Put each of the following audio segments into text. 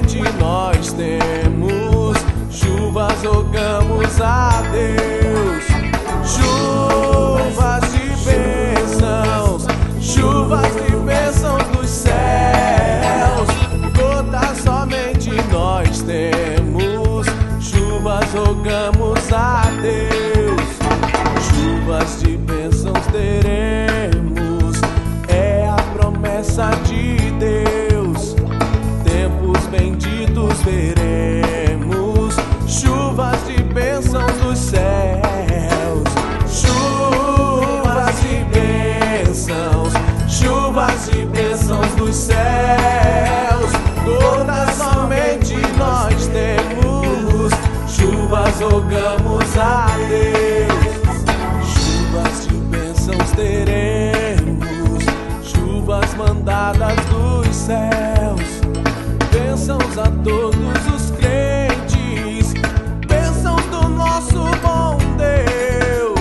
frente nós temos chuvas, rogamos a Deus. Chuvas de bênçãos, chuvas de bênçãos dos céus. Gotas somente nós temos, chuvas, rogamos. benditos veremos. Chuvas de bênçãos dos céus, chuvas de bênçãos, chuvas de bênçãos dos céus. Todas somente nós temos, chuvas rogamos a a todos os crentes, bênçãos do nosso bom Deus.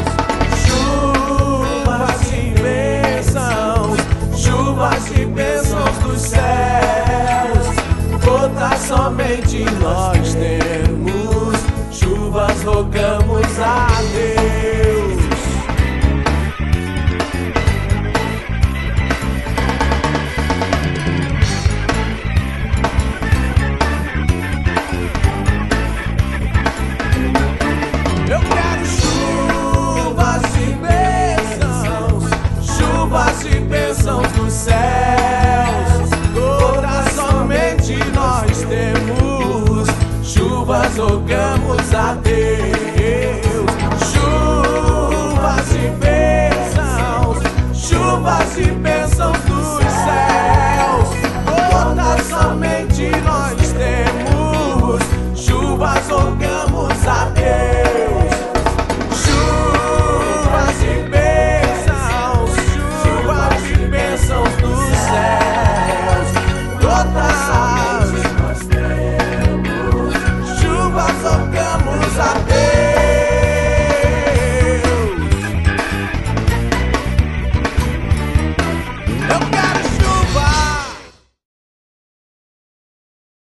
Chuvas de bênçãos, chuvas de bênçãos dos céus, gota somente nós temos, chuvas rogamos a céus, todas somente nós temos. Chuvas rogamos a Deus, chuvas e bênçãos, chuvas e bênçãos.